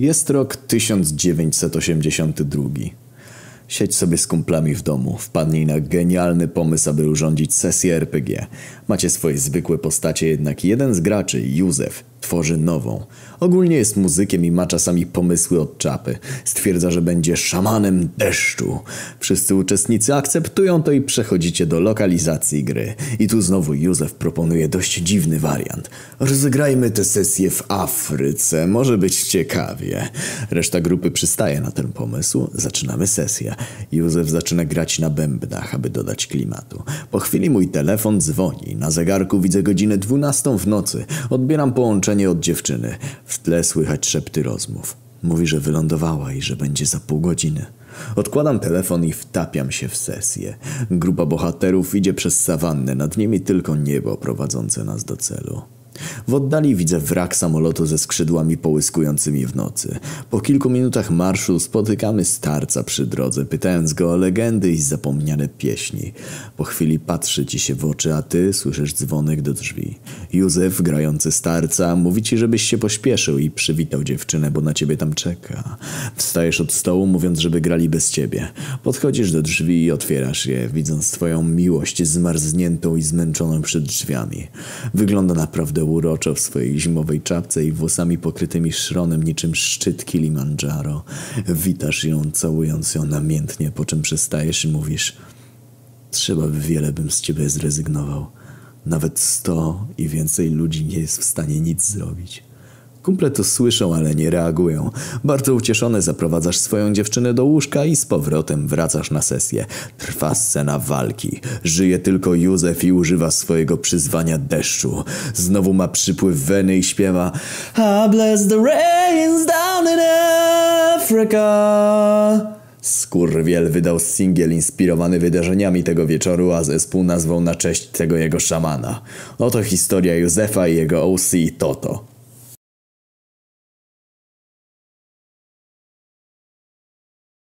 Jest rok 1982. Siedź sobie z kumplami w domu, wpadnij na genialny pomysł, aby urządzić sesję RPG. Macie swoje zwykłe postacie, jednak jeden z graczy, Józef, tworzy nową. Ogólnie jest muzykiem i ma czasami pomysły od czapy. Stwierdza, że będzie szamanem deszczu. Wszyscy uczestnicy akceptują to i przechodzicie do lokalizacji gry. I tu znowu Józef proponuje dość dziwny wariant. Rozegrajmy tę sesję w Afryce, może być ciekawie. Reszta grupy przystaje na ten pomysł. Zaczynamy sesję. Józef zaczyna grać na bębnach, aby dodać klimatu. Po chwili mój telefon dzwoni. Na zegarku widzę godzinę 12 w nocy. Odbieram połączenie od dziewczyny. W tle słychać szepty rozmów. Mówi, że wylądowała i że będzie za pół godziny. Odkładam telefon i wtapiam się w sesję. Grupa bohaterów idzie przez sawannę, nad nimi tylko niebo prowadzące nas do celu. W oddali widzę wrak samolotu ze skrzydłami połyskującymi w nocy. Po kilku minutach marszu spotykamy starca przy drodze, pytając go o legendy i zapomniane pieśni. Po chwili patrzy ci się w oczy, a ty słyszysz dzwonek do drzwi. Józef, grający starca, mówi ci, żebyś się pośpieszył i przywitał dziewczynę, bo na ciebie tam czeka. Wstajesz od stołu, mówiąc, żeby grali bez ciebie. Podchodzisz do drzwi i otwierasz je, widząc twoją miłość zmarzniętą i zmęczoną przed drzwiami. Wygląda uroczo w swojej zimowej czapce i włosami pokrytymi szronem niczym szczyt Kilimandżaro. Witasz ją, całując ją namiętnie, po czym przestajesz i mówisz Trzeba by wiele bym z ciebie zrezygnował. Nawet sto i więcej ludzi nie jest w stanie nic zrobić. Kumple to słyszą, ale nie reagują. Bardzo ucieszony zaprowadzasz swoją dziewczynę do łóżka i z powrotem wracasz na sesję. Trwa scena walki. Żyje tylko Józef i używa swojego przyzwania deszczu. Znowu ma przypływ weny i śpiewa I bless the rains down in Africa. Skurwiel wydał singiel inspirowany wydarzeniami tego wieczoru, a zespół nazwał na cześć tego jego szamana. Oto historia Józefa i jego OC Toto.